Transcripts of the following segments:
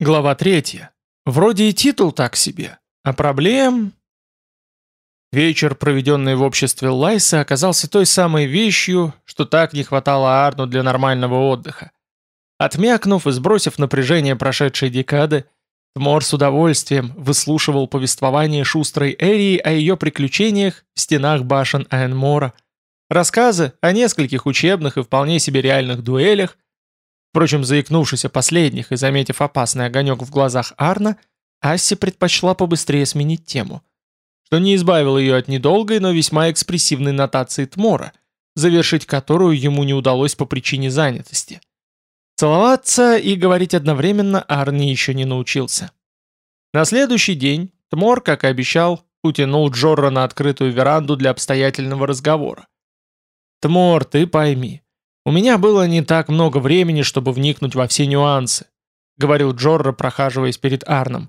Глава 3. Вроде и титул так себе, а проблем... Вечер, проведенный в обществе Лайса, оказался той самой вещью, что так не хватало Арну для нормального отдыха. Отмякнув и сбросив напряжение прошедшей декады, Тмор с удовольствием выслушивал повествование шустрой Эрии о ее приключениях в стенах башен Айнмора, рассказы о нескольких учебных и вполне себе реальных дуэлях, Впрочем, заикнувшись о последних и заметив опасный огонек в глазах Арна, Асси предпочла побыстрее сменить тему, что не избавило ее от недолгой, но весьма экспрессивной нотации Тмора, завершить которую ему не удалось по причине занятости. Целоваться и говорить одновременно Арни еще не научился. На следующий день Тмор, как и обещал, утянул Джорра на открытую веранду для обстоятельного разговора. «Тмор, ты пойми, «У меня было не так много времени, чтобы вникнуть во все нюансы», говорил Джорро, прохаживаясь перед Арном.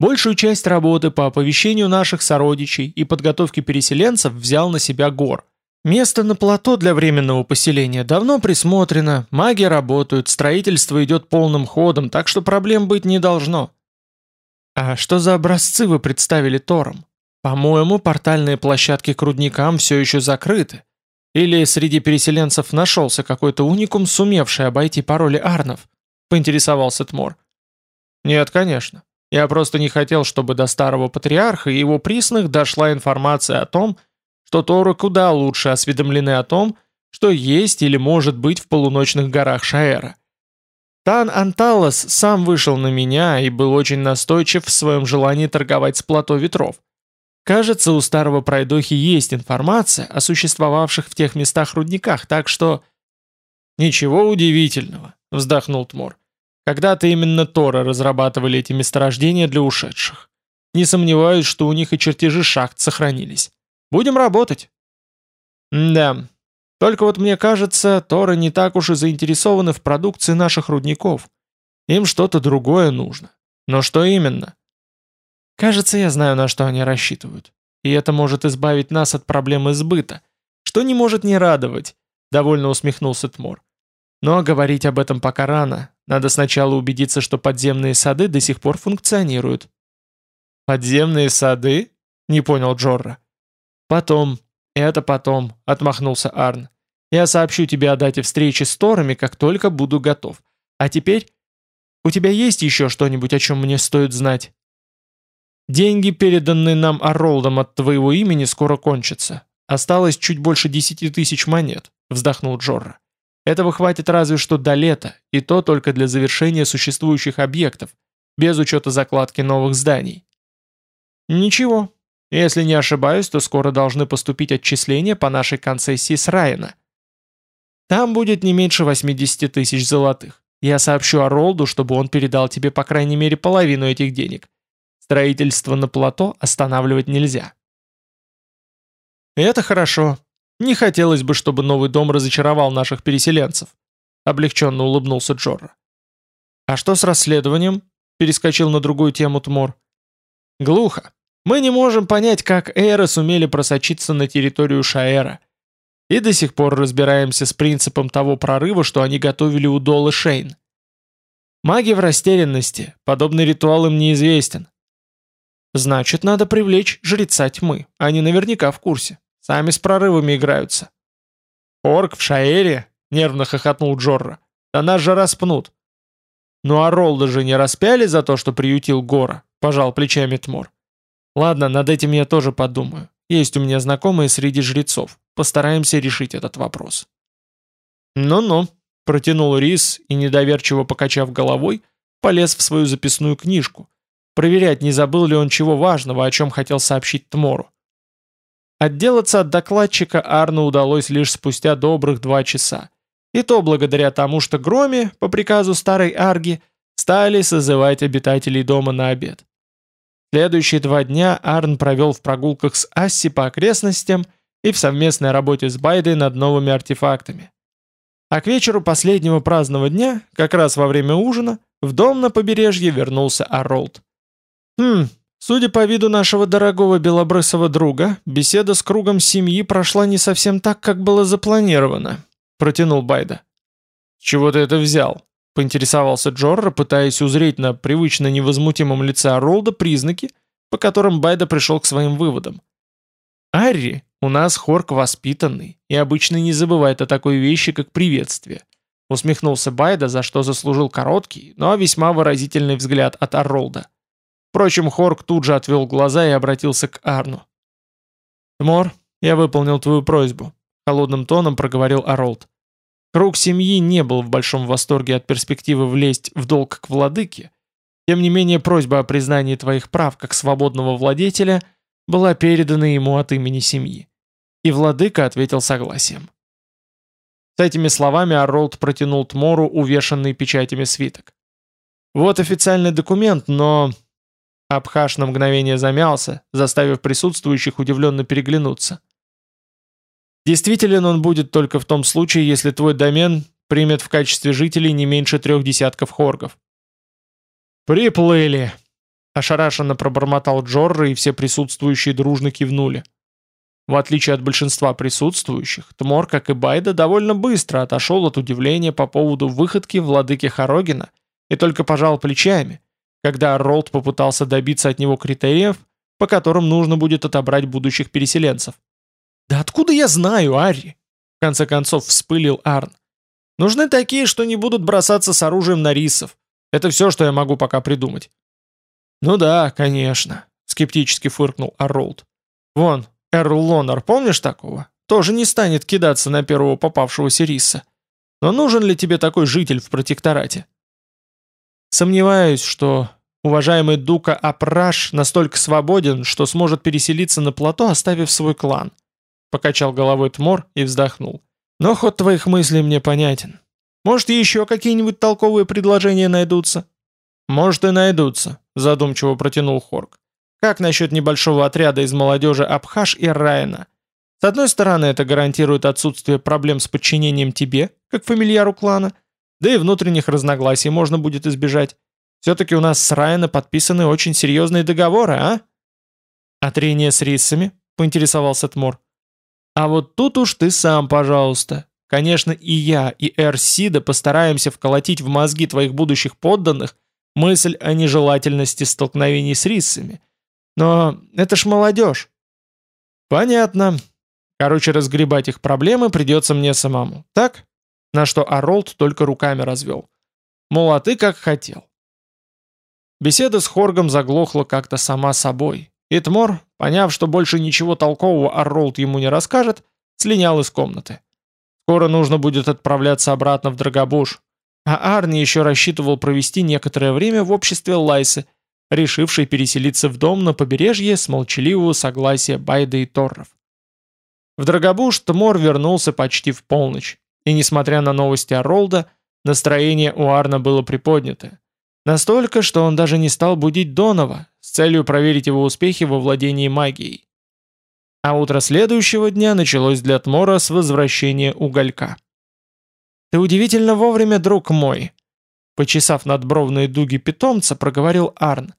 «Большую часть работы по оповещению наших сородичей и подготовке переселенцев взял на себя Гор. Место на плато для временного поселения давно присмотрено, маги работают, строительство идет полным ходом, так что проблем быть не должно». «А что за образцы вы представили Тором? По-моему, портальные площадки к рудникам все еще закрыты. Или среди переселенцев нашелся какой-то уникум, сумевший обойти пароли Арнов?» — поинтересовался Тмор. «Нет, конечно. Я просто не хотел, чтобы до старого патриарха и его присных дошла информация о том, что Торы куда лучше осведомлены о том, что есть или может быть в полуночных горах Шаэра. Тан Анталос сам вышел на меня и был очень настойчив в своем желании торговать с плато ветров. Кажется, у старого пройдохи есть информация о существовавших в тех местах рудниках, так что... Ничего удивительного, вздохнул Тмор. Когда-то именно Торы разрабатывали эти месторождения для ушедших. Не сомневаюсь, что у них и чертежи шахт сохранились. Будем работать. да, только вот мне кажется, Торы не так уж и заинтересованы в продукции наших рудников. Им что-то другое нужно. Но что именно? Кажется, я знаю, на что они рассчитывают. И это может избавить нас от проблемы сбыта, что не может не радовать, довольно усмехнулся Тмор. Но говорить об этом пока рано. Надо сначала убедиться, что подземные сады до сих пор функционируют. «Подземные сады?» — не понял Джорра. «Потом. Это потом», — отмахнулся Арн. «Я сообщу тебе о дате встречи с Торами, как только буду готов. А теперь... У тебя есть еще что-нибудь, о чем мне стоит знать?» Деньги, переданные нам Оролдом от твоего имени, скоро кончатся. Осталось чуть больше десяти тысяч монет», — вздохнул Джорра. «Этого хватит разве что до лета, и то только для завершения существующих объектов, без учета закладки новых зданий». «Ничего. Если не ошибаюсь, то скоро должны поступить отчисления по нашей концессии с Райана. Там будет не меньше 80 тысяч золотых. Я сообщу Оролду, чтобы он передал тебе по крайней мере половину этих денег. Строительство на плато останавливать нельзя. это хорошо. Не хотелось бы, чтобы новый дом разочаровал наших переселенцев. Облегченно улыбнулся Джорра. А что с расследованием? Перескочил на другую тему Тмор. Глухо. Мы не можем понять, как Эйры сумели просочиться на территорию Шаэра. И до сих пор разбираемся с принципом того прорыва, что они готовили у Долы Шейн. Маги в растерянности, подобный ритуал им неизвестен. Значит, надо привлечь жреца тьмы. Они наверняка в курсе. Сами с прорывами играются. Орк в Шаэре? Нервно хохотнул Джорра. Да нас же распнут. Ну а Ролда же не распяли за то, что приютил Гора, пожал плечами Тмор. Ладно, над этим я тоже подумаю. Есть у меня знакомые среди жрецов. Постараемся решить этот вопрос. Ну-ну, протянул Рис и, недоверчиво покачав головой, полез в свою записную книжку, проверять, не забыл ли он чего важного, о чем хотел сообщить Тмору. Отделаться от докладчика Арну удалось лишь спустя добрых два часа. И то благодаря тому, что Громе, по приказу старой Арги, стали созывать обитателей дома на обед. Следующие два дня Арн провел в прогулках с Асси по окрестностям и в совместной работе с Байдой над новыми артефактами. А к вечеру последнего праздного дня, как раз во время ужина, в дом на побережье вернулся Аролд. Хм, судя по виду нашего дорогого белобрысого друга, беседа с кругом семьи прошла не совсем так, как было запланировано, протянул Байда. Чего ты это взял? — поинтересовался Джорро, пытаясь узреть на привычно невозмутимом лице Ролда признаки, по которым Байда пришел к своим выводам. «Арри, у нас хорк воспитанный и обычно не забывает о такой вещи, как приветствие», усмехнулся Байда, за что заслужил короткий, но весьма выразительный взгляд от Арролда. Впрочем, Хорк тут же отвел глаза и обратился к Арну. «Тмор, я выполнил твою просьбу», — холодным тоном проговорил Аролд. Круг семьи не был в большом восторге от перспективы влезть в долг к владыке, тем не менее просьба о признании твоих прав как свободного владетеля была передана ему от имени семьи. И владыка ответил согласием. С этими словами Арролд протянул Тмору увешанный печатями свиток. Вот официальный документ, но... Абхаш на мгновение замялся, заставив присутствующих удивленно переглянуться. Действителен он будет только в том случае, если твой домен примет в качестве жителей не меньше трех десятков хоргов. «Приплыли!» – ошарашенно пробормотал Джорро, и все присутствующие дружно кивнули. В отличие от большинства присутствующих, Тмор, как и Байда, довольно быстро отошел от удивления по поводу выходки владыки Хорогина и только пожал плечами, когда Ролд попытался добиться от него критериев, по которым нужно будет отобрать будущих переселенцев. «Да откуда я знаю, Арри?» В конце концов вспылил Арн. «Нужны такие, что не будут бросаться с оружием на рисов. Это все, что я могу пока придумать». «Ну да, конечно», — скептически фыркнул Арролд. «Вон, Эрл Лонар, помнишь такого? Тоже не станет кидаться на первого попавшегося риса. Но нужен ли тебе такой житель в протекторате?» «Сомневаюсь, что уважаемый Дука Апраш настолько свободен, что сможет переселиться на плато, оставив свой клан», — покачал головой Тмор и вздохнул. «Но ход твоих мыслей мне понятен. Может, еще какие-нибудь толковые предложения найдутся?» «Может, и найдутся», — задумчиво протянул Хорк. «Как насчет небольшого отряда из молодежи Абхаш и Райана? С одной стороны, это гарантирует отсутствие проблем с подчинением тебе, как фамильяру клана, да и внутренних разногласий можно будет избежать. Все-таки у нас с Райана подписаны очень серьезные договоры, а?» «А трение с рисами?» — поинтересовался Тмор. «А вот тут уж ты сам, пожалуйста. Конечно, и я, и Эр Сида постараемся вколотить в мозги твоих будущих подданных мысль о нежелательности столкновений с рисами. Но это ж молодежь. Понятно. Короче, разгребать их проблемы придется мне самому. Так? На что Аролд только руками развел. Мол, а ты как хотел. Беседа с Хоргом заглохла как-то сама собой. Итмор, поняв, что больше ничего толкового Арролд ему не расскажет, слинял из комнаты. Скоро нужно будет отправляться обратно в Драгобуш. А Арни еще рассчитывал провести некоторое время в обществе Лайсы, решившей переселиться в дом на побережье с молчаливого согласия Байда и Торров. В Драгобуш Тмор вернулся почти в полночь, и несмотря на новости о Ролда, настроение у Арна было приподнятое. Настолько, что он даже не стал будить Донова с целью проверить его успехи во владении магией. А утро следующего дня началось для Тмора с возвращения уголька. «Ты удивительно вовремя, друг мой!» Почесав надбровные дуги питомца, проговорил Арн.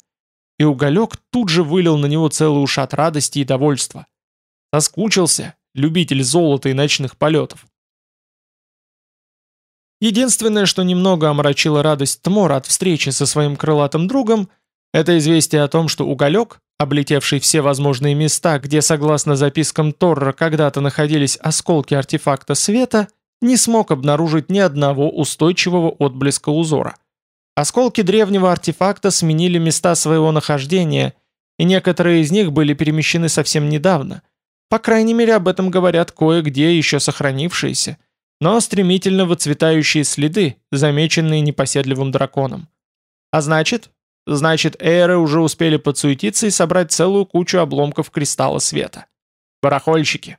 И уголек тут же вылил на него целый ушат радости и довольства. Соскучился, любитель золота и ночных полетов. Единственное, что немного омрачило радость Тмора от встречи со своим крылатым другом, это известие о том, что уголек, облетевший все возможные места, где, согласно запискам Торра, когда-то находились осколки артефакта света, не смог обнаружить ни одного устойчивого отблеска узора. Осколки древнего артефакта сменили места своего нахождения, и некоторые из них были перемещены совсем недавно. По крайней мере, об этом говорят кое-где еще сохранившиеся, но стремительно выцветающие следы, замеченные непоседливым драконом. А значит, Значит, эйры уже успели подсуетиться и собрать целую кучу обломков кристалла света. Барахольщики.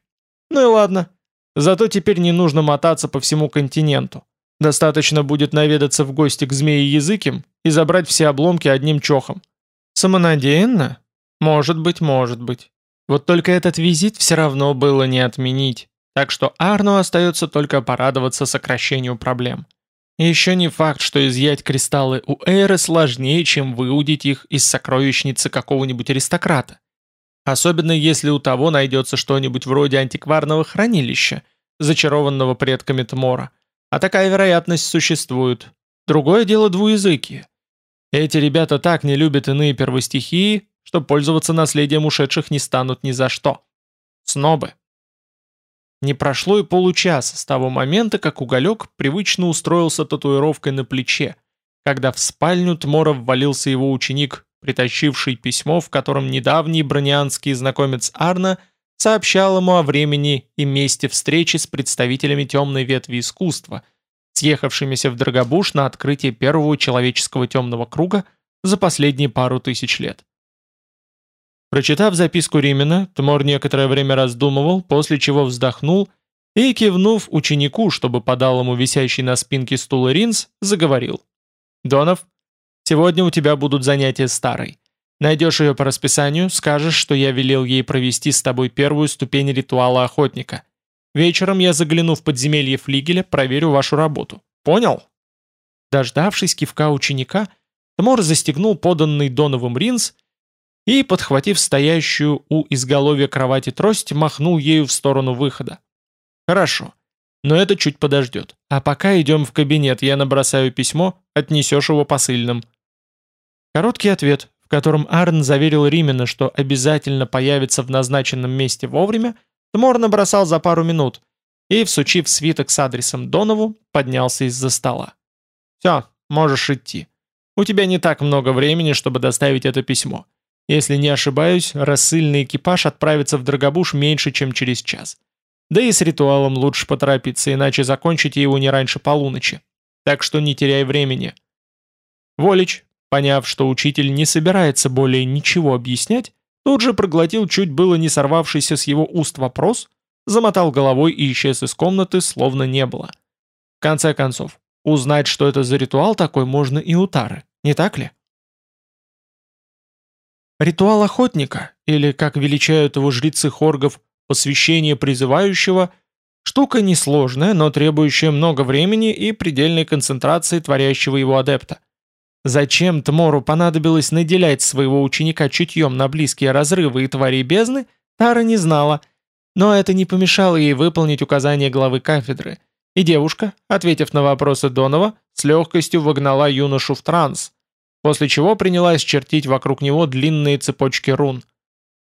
Ну и ладно. Зато теперь не нужно мотаться по всему континенту. Достаточно будет наведаться в гости к змеи языким и забрать все обломки одним чохом. Самонадеянно? Может быть, может быть. Вот только этот визит все равно было не отменить. Так что Арну остается только порадоваться сокращению проблем. И еще не факт, что изъять кристаллы у Эйры сложнее, чем выудить их из сокровищницы какого-нибудь аристократа. Особенно если у того найдется что-нибудь вроде антикварного хранилища, зачарованного предками Тмора. А такая вероятность существует. Другое дело двуязыкие. Эти ребята так не любят иные первостихии, что пользоваться наследием ушедших не станут ни за что. Снобы. Не прошло и получаса с того момента, как уголек привычно устроился татуировкой на плече, когда в спальню Тмора ввалился его ученик, притащивший письмо, в котором недавний бронианский знакомец Арна сообщал ему о времени и месте встречи с представителями темной ветви искусства, съехавшимися в Драгобуш на открытие первого человеческого темного круга за последние пару тысяч лет. Прочитав записку Римена, Тмор некоторое время раздумывал, после чего вздохнул и, кивнув ученику, чтобы подал ему висящий на спинке стула Ринс, заговорил. «Донов, сегодня у тебя будут занятия старой. Найдешь ее по расписанию, скажешь, что я велел ей провести с тобой первую ступень ритуала охотника. Вечером я загляну в подземелье флигеля, проверю вашу работу. Понял?» Дождавшись кивка ученика, Тмор застегнул поданный Доновым Ринс и, подхватив стоящую у изголовья кровати трость, махнул ею в сторону выхода. «Хорошо, но это чуть подождет. А пока идем в кабинет, я набросаю письмо, отнесешь его посыльным». Короткий ответ, в котором Арн заверил Римена, что обязательно появится в назначенном месте вовремя, Тмор набросал за пару минут и, всучив свиток с адресом Донову, поднялся из-за стола. «Все, можешь идти. У тебя не так много времени, чтобы доставить это письмо. Если не ошибаюсь, рассыльный экипаж отправится в Драгобуш меньше, чем через час. Да и с ритуалом лучше поторопиться, иначе закончите его не раньше полуночи. Так что не теряй времени. Волич, поняв, что учитель не собирается более ничего объяснять, тут же проглотил чуть было не сорвавшийся с его уст вопрос, замотал головой и исчез из комнаты, словно не было. В конце концов, узнать, что это за ритуал такой, можно и у Тары, не так ли? Ритуал охотника, или, как величают его жрецы хоргов, посвящение призывающего, штука несложная, но требующая много времени и предельной концентрации творящего его адепта. Зачем Тмору понадобилось наделять своего ученика чутьем на близкие разрывы и твари бездны, Тара не знала, но это не помешало ей выполнить указания главы кафедры, и девушка, ответив на вопросы Донова, с легкостью вогнала юношу в транс, после чего принялась чертить вокруг него длинные цепочки рун.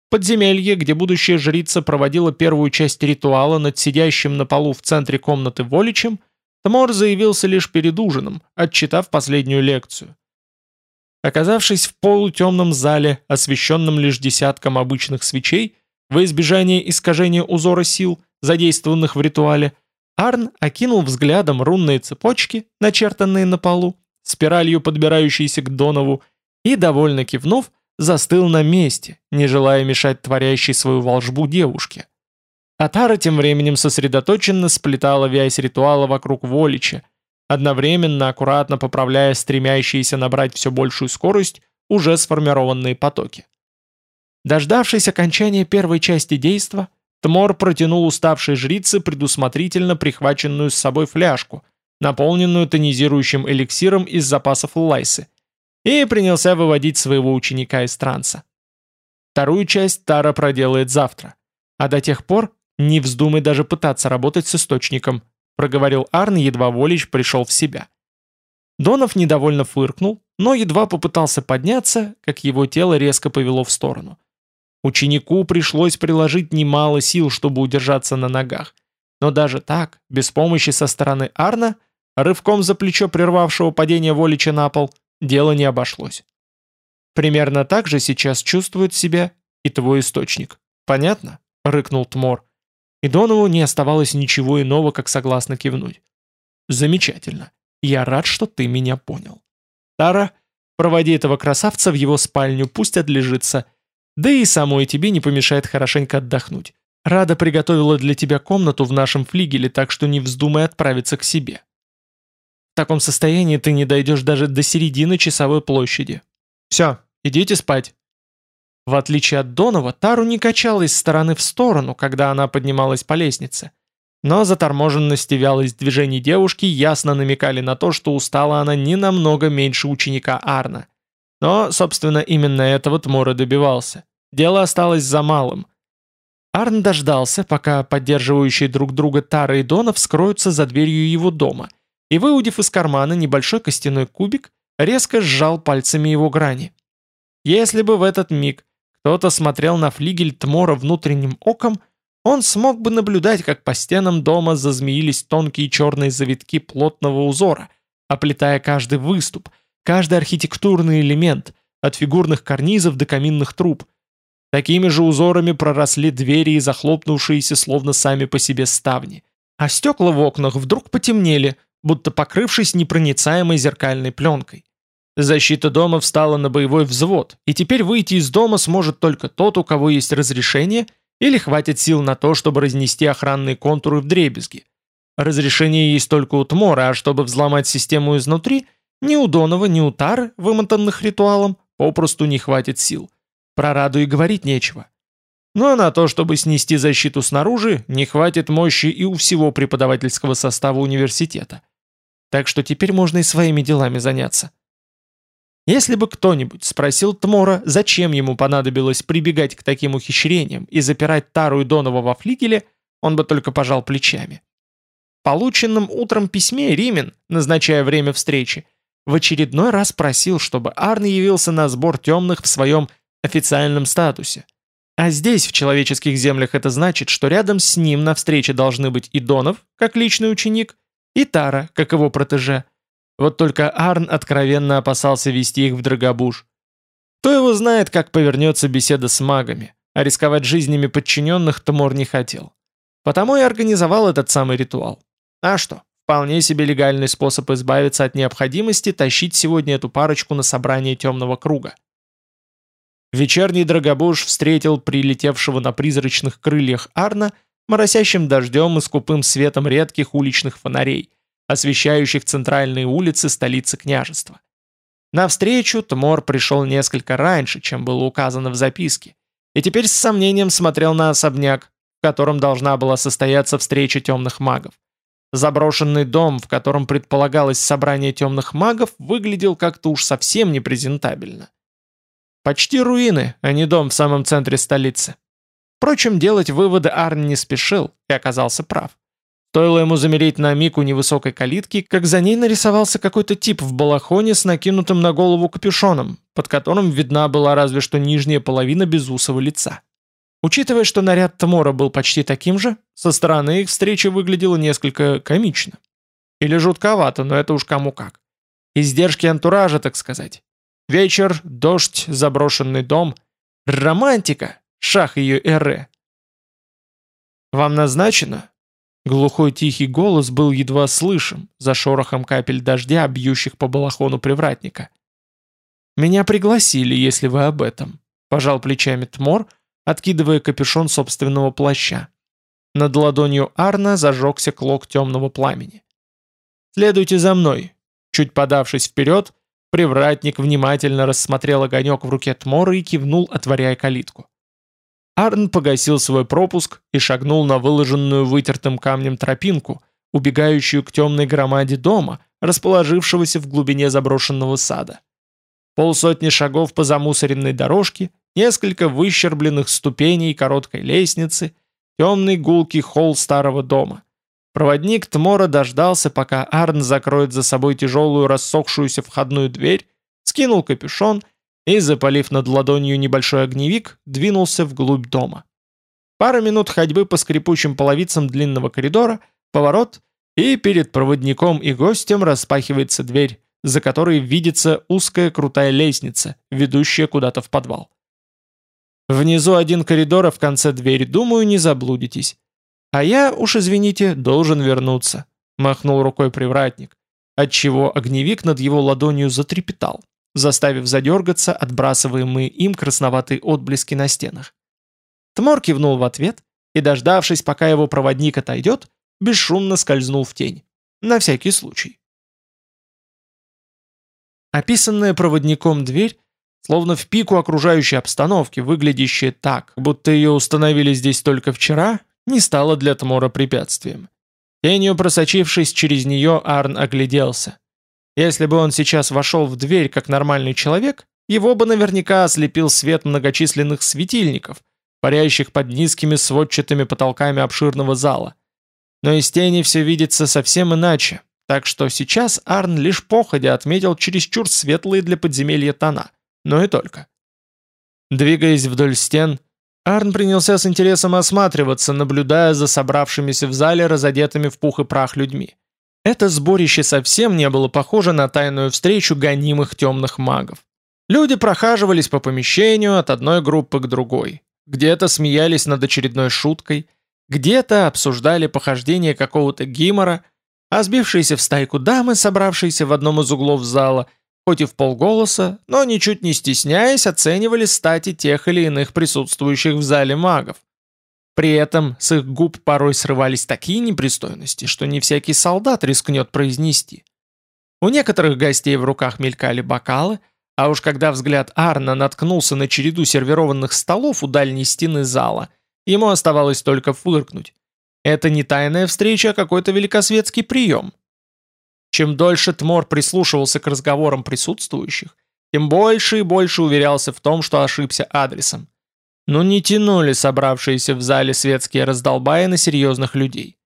В подземелье, где будущая жрица проводила первую часть ритуала над сидящим на полу в центре комнаты Воличем, Тмор заявился лишь перед ужином, отчитав последнюю лекцию. Оказавшись в полутемном зале, освещенном лишь десятком обычных свечей, во избежание искажения узора сил, задействованных в ритуале, Арн окинул взглядом рунные цепочки, начертанные на полу, спиралью подбирающийся к Донову, и, довольно кивнув, застыл на месте, не желая мешать творящей свою волжбу девушке. Атара тем временем сосредоточенно сплетала вязь ритуала вокруг Волича, одновременно аккуратно поправляя стремящиеся набрать все большую скорость уже сформированные потоки. Дождавшись окончания первой части действа, Тмор протянул уставшей жрице предусмотрительно прихваченную с собой фляжку, наполненную тонизирующим эликсиром из запасов Лайсы, и принялся выводить своего ученика из транса. Вторую часть Тара проделает завтра, а до тех пор не вздумай даже пытаться работать с источником, проговорил Арн, едва Волич пришел в себя. Донов недовольно фыркнул, но едва попытался подняться, как его тело резко повело в сторону. Ученику пришлось приложить немало сил, чтобы удержаться на ногах. Но даже так, без помощи со стороны Арна, рывком за плечо прервавшего падение Волича на пол, дело не обошлось. Примерно так же сейчас чувствует себя и твой источник. Понятно? Рыкнул Тмор. И Донову не оставалось ничего иного, как согласно кивнуть. Замечательно. Я рад, что ты меня понял. Тара, проводи этого красавца в его спальню, пусть отлежится. Да и самой тебе не помешает хорошенько отдохнуть. Рада приготовила для тебя комнату в нашем флигеле, так что не вздумай отправиться к себе. В таком состоянии ты не дойдешь даже до середины часовой площади. Все, идите спать». В отличие от Донова, Тару не качала из стороны в сторону, когда она поднималась по лестнице. Но заторможенность и вялость движений девушки ясно намекали на то, что устала она не намного меньше ученика Арна. Но, собственно, именно этого Тмора добивался. Дело осталось за малым. Арн дождался, пока поддерживающие друг друга Тара и Донов скроются за дверью его дома – и, выудив из кармана небольшой костяной кубик, резко сжал пальцами его грани. Если бы в этот миг кто-то смотрел на флигель Тмора внутренним оком, он смог бы наблюдать, как по стенам дома зазмеились тонкие черные завитки плотного узора, оплетая каждый выступ, каждый архитектурный элемент, от фигурных карнизов до каминных труб. Такими же узорами проросли двери и захлопнувшиеся словно сами по себе ставни. А стекла в окнах вдруг потемнели, будто покрывшись непроницаемой зеркальной пленкой. Защита дома встала на боевой взвод, и теперь выйти из дома сможет только тот, у кого есть разрешение или хватит сил на то, чтобы разнести охранные контуры в дребезги. Разрешение есть только у Тмора, а чтобы взломать систему изнутри, ни у Донова, ни у Тары, вымотанных ритуалом, попросту не хватит сил. Про Раду и говорить нечего. Ну а на то, чтобы снести защиту снаружи, не хватит мощи и у всего преподавательского состава университета. Так что теперь можно и своими делами заняться. Если бы кто-нибудь спросил Тмора, зачем ему понадобилось прибегать к таким ухищрениям и запирать Тару и Донова во флигеле, он бы только пожал плечами. В полученном утром письме Римен, назначая время встречи, в очередной раз просил, чтобы Арн явился на сбор темных в своем официальном статусе. А здесь, в человеческих землях, это значит, что рядом с ним на встрече должны быть и Донов, как личный ученик, и Тара, как его протеже, вот только Арн откровенно опасался вести их в Драгобуш. Кто его знает, как повернется беседа с магами, а рисковать жизнями подчиненных Тмор не хотел. Потому и организовал этот самый ритуал. А что, вполне себе легальный способ избавиться от необходимости тащить сегодня эту парочку на собрание темного круга. Вечерний Драгобуш встретил прилетевшего на призрачных крыльях Арна моросящим дождем и скупым светом редких уличных фонарей – освещающих центральные улицы столицы княжества. На встречу Тмор пришел несколько раньше, чем было указано в записке, и теперь с сомнением смотрел на особняк, в котором должна была состояться встреча темных магов. Заброшенный дом, в котором предполагалось собрание темных магов, выглядел как-то уж совсем непрезентабельно. Почти руины, а не дом в самом центре столицы. Впрочем, делать выводы Арн не спешил и оказался прав. Стоило ему замереть на миг у невысокой калитки, как за ней нарисовался какой-то тип в балахоне с накинутым на голову капюшоном, под которым видна была разве что нижняя половина безусого лица. Учитывая, что наряд Тмора был почти таким же, со стороны их встреча выглядела несколько комично. Или жутковато, но это уж кому как. Издержки антуража, так сказать. Вечер, дождь, заброшенный дом. Романтика, шах ее эры. «Вам назначено?» Глухой тихий голос был едва слышим, за шорохом капель дождя, бьющих по балахону привратника. «Меня пригласили, если вы об этом», — пожал плечами Тмор, откидывая капюшон собственного плаща. Над ладонью Арна зажегся клок темного пламени. «Следуйте за мной». Чуть подавшись вперед, привратник внимательно рассмотрел огонек в руке Тмора и кивнул, отворяя калитку. Арн погасил свой пропуск и шагнул на выложенную вытертым камнем тропинку, убегающую к темной громаде дома, расположившегося в глубине заброшенного сада. Полсотни шагов по замусоренной дорожке, несколько выщербленных ступеней короткой лестницы, темный гулкий холл старого дома. Проводник Тмора дождался, пока Арн закроет за собой тяжелую рассохшуюся входную дверь, скинул капюшон и, запалив над ладонью небольшой огневик, двинулся вглубь дома. Пара минут ходьбы по скрипучим половицам длинного коридора, поворот, и перед проводником и гостем распахивается дверь, за которой видится узкая крутая лестница, ведущая куда-то в подвал. Внизу один коридор, а в конце дверь, думаю, не заблудитесь. А я, уж извините, должен вернуться, махнул рукой привратник, отчего огневик над его ладонью затрепетал заставив задергаться отбрасываемые им красноватые отблески на стенах. Тмор кивнул в ответ и, дождавшись, пока его проводник отойдет, бесшумно скользнул в тень. На всякий случай. Описанная проводником дверь, словно в пику окружающей обстановки, выглядящая так, будто ее установили здесь только вчера, не стала для Тмора препятствием. Тенью просочившись через нее, Арн огляделся. Если бы он сейчас вошел в дверь как нормальный человек, его бы наверняка ослепил свет многочисленных светильников, парящих под низкими сводчатыми потолками обширного зала. Но из тени все видится совсем иначе, так что сейчас Арн лишь походя отметил чересчур светлые для подземелья тона, но и только. Двигаясь вдоль стен, Арн принялся с интересом осматриваться, наблюдая за собравшимися в зале разодетыми в пух и прах людьми. Это сборище совсем не было похоже на тайную встречу гонимых темных магов. Люди прохаживались по помещению от одной группы к другой. Где-то смеялись над очередной шуткой, где-то обсуждали похождение какого-то гимора, а сбившиеся в стайку дамы, собравшиеся в одном из углов зала, хоть и в полголоса, но ничуть не стесняясь, оценивали стати тех или иных присутствующих в зале магов. При этом с их губ порой срывались такие непристойности, что не всякий солдат рискнет произнести. У некоторых гостей в руках мелькали бокалы, а уж когда взгляд Арна наткнулся на череду сервированных столов у дальней стены зала, ему оставалось только фыркнуть. Это не тайная встреча, а какой-то великосветский прием. Чем дольше Тмор прислушивался к разговорам присутствующих, тем больше и больше уверялся в том, что ошибся адресом. Но не тянули собравшиеся в зале светские раздолбаи на серьезных людей.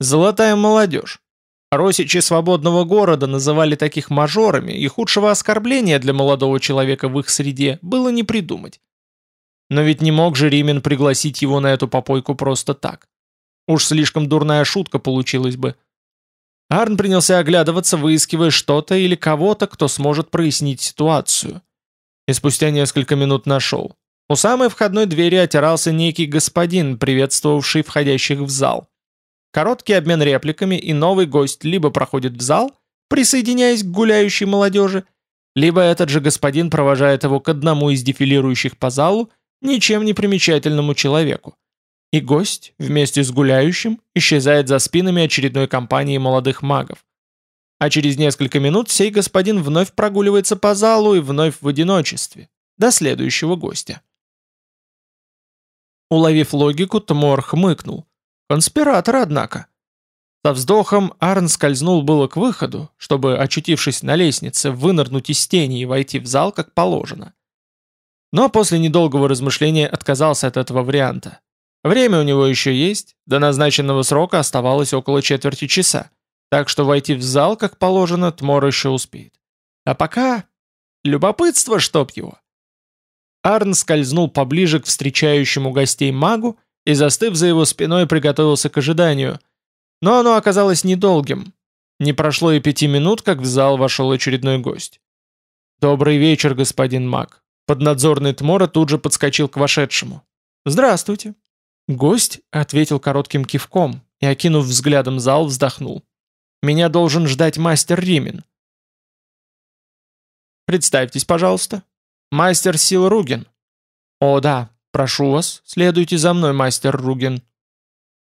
Золотая молодежь. Росичи свободного города называли таких мажорами, и худшего оскорбления для молодого человека в их среде было не придумать. Но ведь не мог же Римен пригласить его на эту попойку просто так. Уж слишком дурная шутка получилась бы. Арн принялся оглядываться, выискивая что-то или кого-то, кто сможет прояснить ситуацию. И спустя несколько минут нашел. У самой входной двери отирался некий господин, приветствовавший входящих в зал. Короткий обмен репликами, и новый гость либо проходит в зал, присоединяясь к гуляющей молодежи, либо этот же господин провожает его к одному из дефилирующих по залу, ничем не примечательному человеку. И гость, вместе с гуляющим, исчезает за спинами очередной компании молодых магов. А через несколько минут сей господин вновь прогуливается по залу и вновь в одиночестве, до следующего гостя. Уловив логику, Тмор хмыкнул. Конспиратор, однако. Со вздохом Арн скользнул было к выходу, чтобы, очутившись на лестнице, вынырнуть из тени и войти в зал, как положено. Но после недолгого размышления отказался от этого варианта. Время у него еще есть, до назначенного срока оставалось около четверти часа, так что войти в зал, как положено, Тмор еще успеет. А пока... Любопытство, чтоб его. Арн скользнул поближе к встречающему гостей магу и, застыв за его спиной, приготовился к ожиданию. Но оно оказалось недолгим. Не прошло и пяти минут, как в зал вошел очередной гость. «Добрый вечер, господин маг». Поднадзорный Тмора тут же подскочил к вошедшему. «Здравствуйте». Гость ответил коротким кивком и, окинув взглядом зал, вздохнул. «Меня должен ждать мастер Римин». «Представьтесь, пожалуйста», «Мастер сил Руген». «О, да, прошу вас, следуйте за мной, мастер Руген».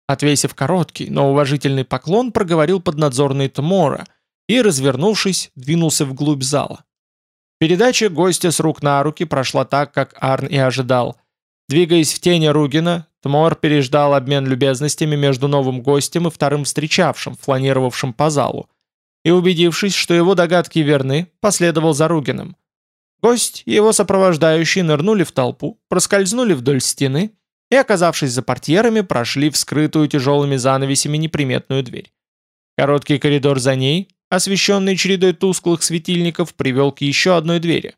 Отвесив короткий, но уважительный поклон, проговорил поднадзорный Тмора и, развернувшись, двинулся вглубь зала. Передача гостя с рук на руки прошла так, как Арн и ожидал. Двигаясь в тени Ругина, Тмор переждал обмен любезностями между новым гостем и вторым встречавшим, фланировавшим по залу, и, убедившись, что его догадки верны, последовал за Ругиным. Гость и его сопровождающие нырнули в толпу, проскользнули вдоль стены и, оказавшись за портьерами, прошли в скрытую тяжелыми занавесями неприметную дверь. Короткий коридор за ней, освещенный чередой тусклых светильников, привел к еще одной двери.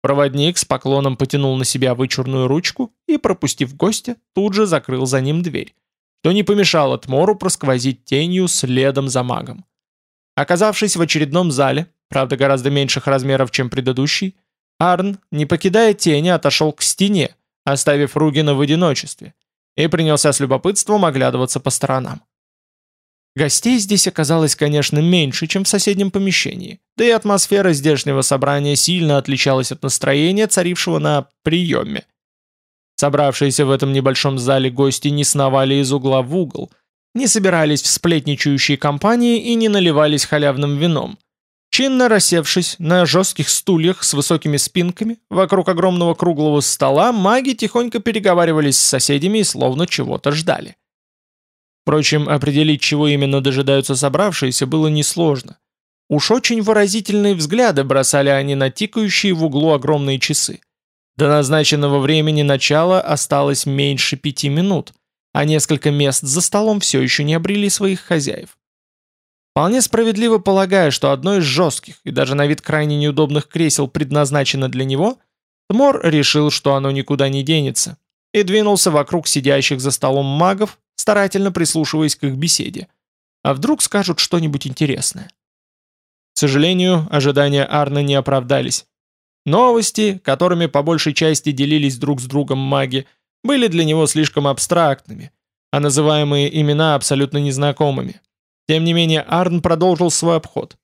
Проводник с поклоном потянул на себя вычурную ручку и, пропустив гостя, тут же закрыл за ним дверь, что не помешало Тмору просквозить тенью следом за магом. Оказавшись в очередном зале, правда гораздо меньших размеров, чем предыдущий, Арн, не покидая тени, отошел к стене, оставив Ругина в одиночестве, и принялся с любопытством оглядываться по сторонам. Гостей здесь оказалось, конечно, меньше, чем в соседнем помещении, да и атмосфера здешнего собрания сильно отличалась от настроения, царившего на приеме. Собравшиеся в этом небольшом зале гости не сновали из угла в угол, не собирались в сплетничающие компании и не наливались халявным вином, Чинно рассевшись на жестких стульях с высокими спинками, вокруг огромного круглого стола маги тихонько переговаривались с соседями и словно чего-то ждали. Впрочем, определить, чего именно дожидаются собравшиеся, было несложно. Уж очень выразительные взгляды бросали они на тикающие в углу огромные часы. До назначенного времени начала осталось меньше пяти минут, а несколько мест за столом все еще не обрели своих хозяев. Вполне справедливо полагая, что одно из жестких и даже на вид крайне неудобных кресел предназначено для него, Тмор решил, что оно никуда не денется, и двинулся вокруг сидящих за столом магов, старательно прислушиваясь к их беседе. А вдруг скажут что-нибудь интересное? К сожалению, ожидания Арна не оправдались. Новости, которыми по большей части делились друг с другом маги, были для него слишком абстрактными, а называемые имена абсолютно незнакомыми. Тем не менее, Арн продолжил свой обход.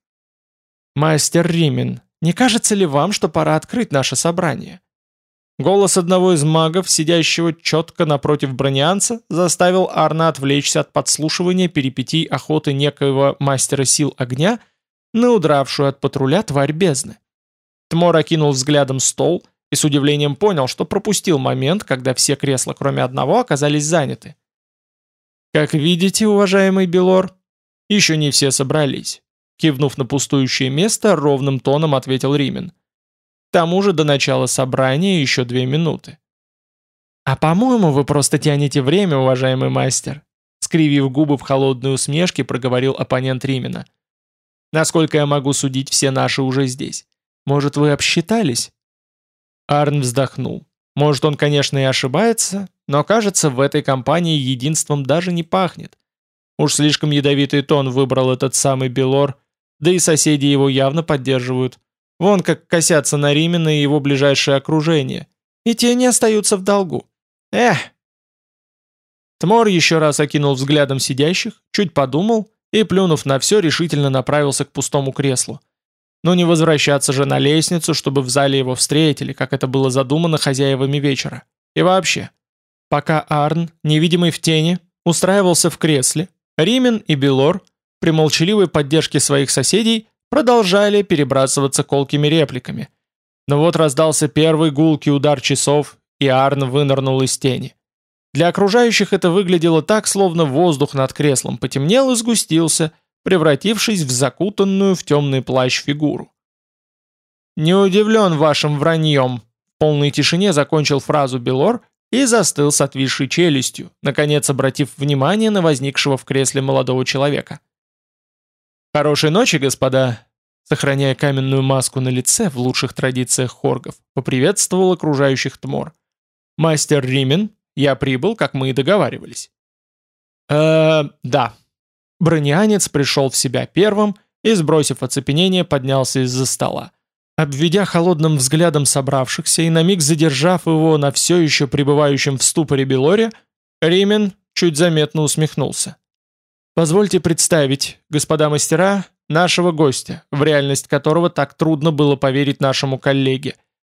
«Мастер Римен, не кажется ли вам, что пора открыть наше собрание?» Голос одного из магов, сидящего четко напротив бронианца, заставил Арна отвлечься от подслушивания перипетий охоты некоего мастера сил огня на удравшую от патруля тварь бездны. Тмор окинул взглядом стол и с удивлением понял, что пропустил момент, когда все кресла, кроме одного, оказались заняты. «Как видите, уважаемый Белор, еще не все собрались», кивнув на пустующее место, ровным тоном ответил Римен. «К тому же до начала собрания еще две минуты». «А по-моему, вы просто тянете время, уважаемый мастер», скривив губы в холодной усмешке, проговорил оппонент Римена. «Насколько я могу судить, все наши уже здесь. Может, вы обсчитались?» Арн вздохнул. Может, он, конечно, и ошибается, но, кажется, в этой компании единством даже не пахнет. Уж слишком ядовитый тон выбрал этот самый Белор, да и соседи его явно поддерживают. Вон как косятся на Римина и его ближайшее окружение. И те не остаются в долгу. Эх! Тмор еще раз окинул взглядом сидящих, чуть подумал и, плюнув на все, решительно направился к пустому креслу. Но не возвращаться же на лестницу, чтобы в зале его встретили, как это было задумано хозяевами вечера. И вообще, пока Арн, невидимый в тени, устраивался в кресле, Римен и Белор, при молчаливой поддержке своих соседей, продолжали перебрасываться колкими репликами. Но вот раздался первый гулкий удар часов, и Арн вынырнул из тени. Для окружающих это выглядело так, словно воздух над креслом потемнел и сгустился – превратившись в закутанную в темный плащ фигуру. «Не удивлен вашим враньем», в полной тишине закончил фразу Белор и застыл с отвисшей челюстью, наконец обратив внимание на возникшего в кресле молодого человека. «Хорошей ночи, господа!» Сохраняя каменную маску на лице в лучших традициях хоргов, поприветствовал окружающих Тмор. «Мастер Римен, я прибыл, как мы и договаривались». «Э, да», Бронианец пришел в себя первым и, сбросив оцепенение, поднялся из-за стола. Обведя холодным взглядом собравшихся и на миг задержав его на все еще пребывающем в ступоре Белоре, Римен чуть заметно усмехнулся. «Позвольте представить, господа мастера, нашего гостя, в реальность которого так трудно было поверить нашему коллеге.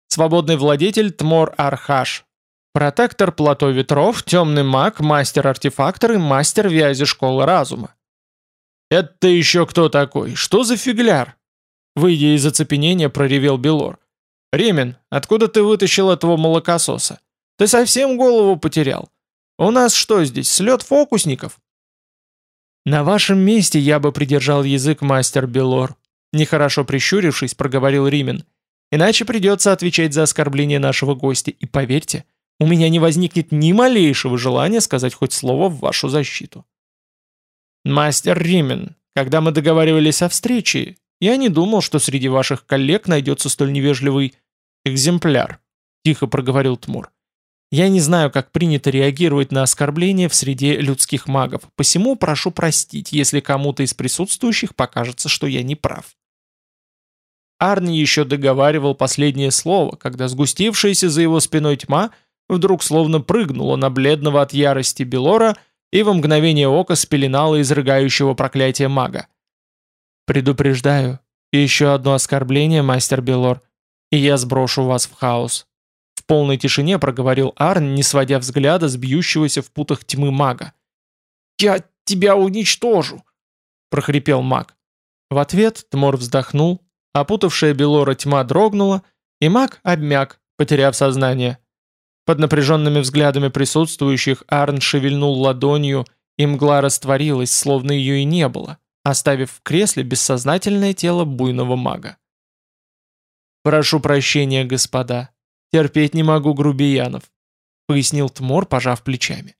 Свободный владетель Тмор Архаш, протектор плато ветров, темный маг, мастер-артефактор и мастер вязи школы разума. «Это еще кто такой? Что за фигляр?» Выйдя из оцепенения, проревел Белор. «Ремен, откуда ты вытащил этого молокососа? Ты совсем голову потерял? У нас что здесь, слет фокусников?» «На вашем месте я бы придержал язык, мастер Белор», нехорошо прищурившись, проговорил Римен. «Иначе придется отвечать за оскорбление нашего гостя, и поверьте, у меня не возникнет ни малейшего желания сказать хоть слово в вашу защиту». «Мастер Римен, когда мы договаривались о встрече, я не думал, что среди ваших коллег найдется столь невежливый экземпляр», — тихо проговорил Тмур. «Я не знаю, как принято реагировать на оскорбления в среде людских магов, посему прошу простить, если кому-то из присутствующих покажется, что я не прав». Арни еще договаривал последнее слово, когда сгустившаяся за его спиной тьма вдруг словно прыгнула на бледного от ярости Белора — и во мгновение ока спеленала изрыгающего проклятие мага. «Предупреждаю, еще одно оскорбление, мастер Белор, и я сброшу вас в хаос». В полной тишине проговорил Арн, не сводя взгляда с бьющегося в путах тьмы мага. «Я тебя уничтожу!» — прохрипел маг. В ответ Тмор вздохнул, опутавшая Белора тьма дрогнула, и маг обмяк, потеряв сознание. Под напряженными взглядами присутствующих Арн шевельнул ладонью, и мгла растворилась, словно ее и не было, оставив в кресле бессознательное тело буйного мага. «Прошу прощения, господа. Терпеть не могу грубиянов», — пояснил Тмор, пожав плечами.